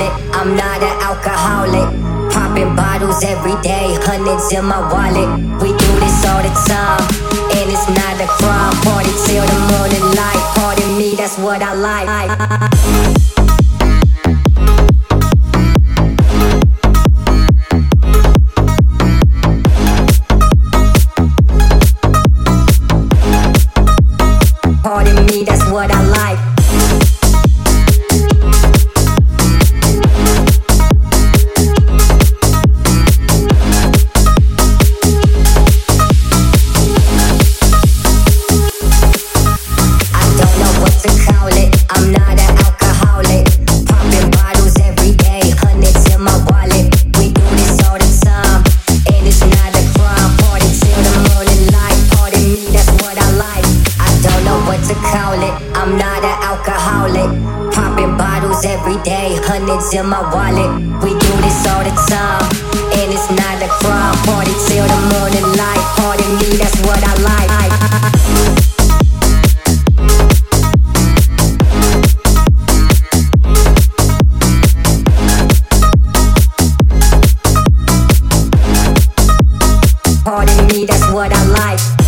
it. I'm not an alcoholic. Popping bottles every day, hundreds in my wallet. We do this all the time, and it's not a crime. Party till the morning light. Pardon me, that's what I like. Pardon me, that's what I like. wallet. I'm not an alcoholic. Popping bottles every day, hundreds in my wallet. We do this all the time, and it's not a crime. Party till the morning light. Pardon me, that's what I like. Pardon me, that's what I like.